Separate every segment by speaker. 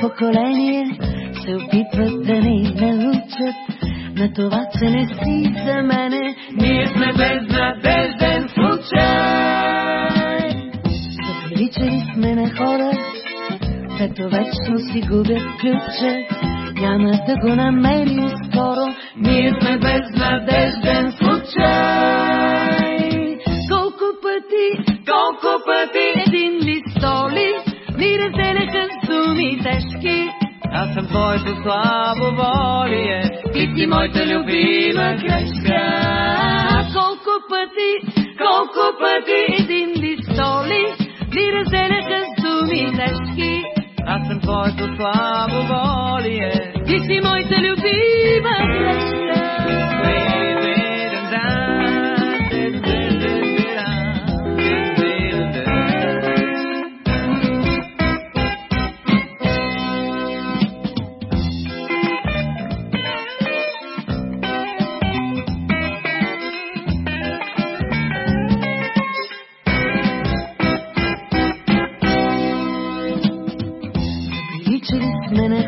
Speaker 1: поколение се опитват да ни научат на това, че не си за мене.
Speaker 2: Ние сме безнадежден случай.
Speaker 1: Заприличали сме на хора, като вечно си губят ключа. Няма да го намерим скоро.
Speaker 2: Ние сме безнадежден случай.
Speaker 1: Колко пъти,
Speaker 2: Колко пъти
Speaker 1: един листоли ни разделяха думи тежки.
Speaker 2: аз съм твоето слабоволие, ти си моята любима грешка.
Speaker 1: Колко пъти,
Speaker 2: Колко пъти
Speaker 1: един листоли ни разделяха с думи тежки.
Speaker 2: аз съм твоето слабоволие.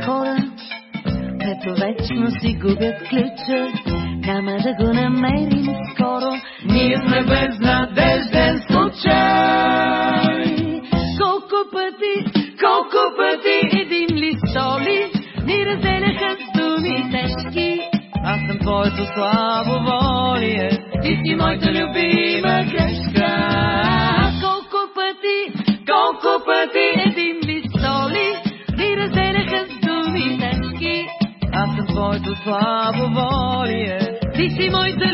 Speaker 1: Хора, като вечно си губят ключа. Няма да го намерим скоро.
Speaker 2: Ние сме безнадежден случай.
Speaker 1: Колко пъти,
Speaker 2: Колко пъти
Speaker 1: един листоли ни разделяха с думи тежки.
Speaker 2: аз съм твоето слабоволие, ти си моята любима грешка. Твоето слабоволие,
Speaker 1: Ти си любима грешка.